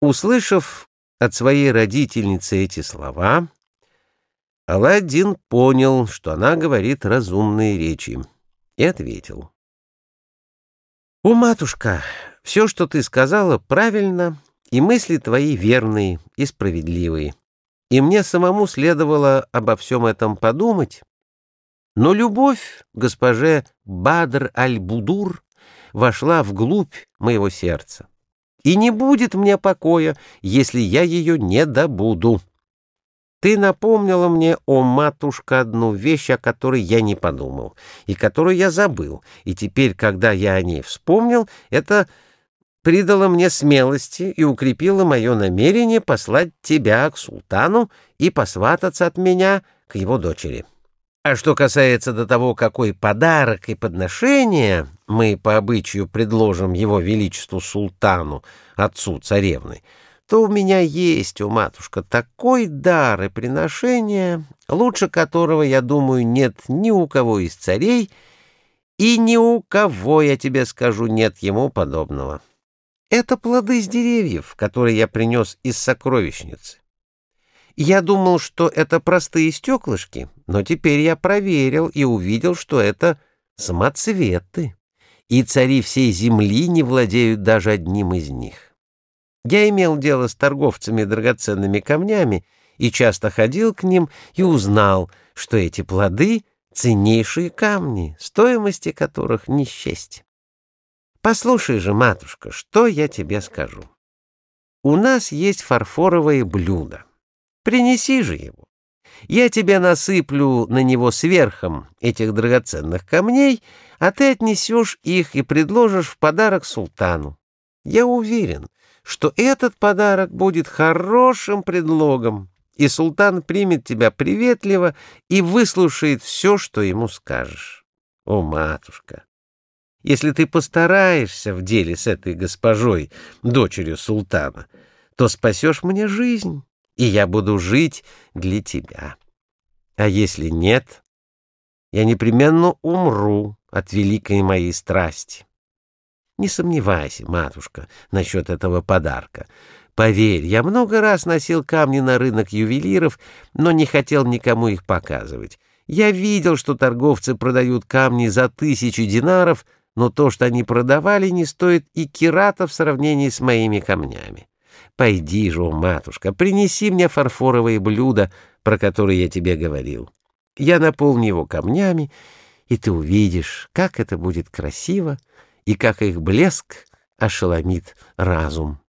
Услышав от своей родительницы эти слова, Аладдин понял, что она говорит разумные речи, и ответил. «О, матушка, все, что ты сказала, правильно, и мысли твои верные и справедливые, и мне самому следовало обо всем этом подумать, но любовь госпоже Бадр аль-Будур вошла вглубь моего сердца и не будет мне покоя, если я ее не добуду. Ты напомнила мне, о матушка, одну вещь, о которой я не подумал, и которую я забыл, и теперь, когда я о ней вспомнил, это придало мне смелости и укрепило мое намерение послать тебя к султану и посвататься от меня к его дочери. А что касается до того, какой подарок и подношение мы по обычаю предложим его величеству султану, отцу царевны, то у меня есть, у матушка, такой дар и приношение, лучше которого, я думаю, нет ни у кого из царей, и ни у кого, я тебе скажу, нет ему подобного. Это плоды с деревьев, которые я принес из сокровищницы. Я думал, что это простые стеклышки, но теперь я проверил и увидел, что это самоцветы, и цари всей земли не владеют даже одним из них. Я имел дело с торговцами драгоценными камнями и часто ходил к ним и узнал, что эти плоды — ценнейшие камни, стоимости которых не счесть. Послушай же, матушка, что я тебе скажу. У нас есть фарфоровое блюдо. Принеси же его. Я тебе насыплю на него сверхом этих драгоценных камней, а ты отнесешь их и предложишь в подарок султану. Я уверен, что этот подарок будет хорошим предлогом, и султан примет тебя приветливо и выслушает все, что ему скажешь. О, матушка! Если ты постараешься в деле с этой госпожой, дочерью султана, то спасешь мне жизнь и я буду жить для тебя. А если нет, я непременно умру от великой моей страсти. Не сомневайся, матушка, насчет этого подарка. Поверь, я много раз носил камни на рынок ювелиров, но не хотел никому их показывать. Я видел, что торговцы продают камни за тысячи динаров, но то, что они продавали, не стоит и керата в сравнении с моими камнями. Пойди же, матушка, принеси мне фарфоровое блюдо, про которое я тебе говорил. Я наполню его камнями, и ты увидишь, как это будет красиво и как их блеск ошеломит разум.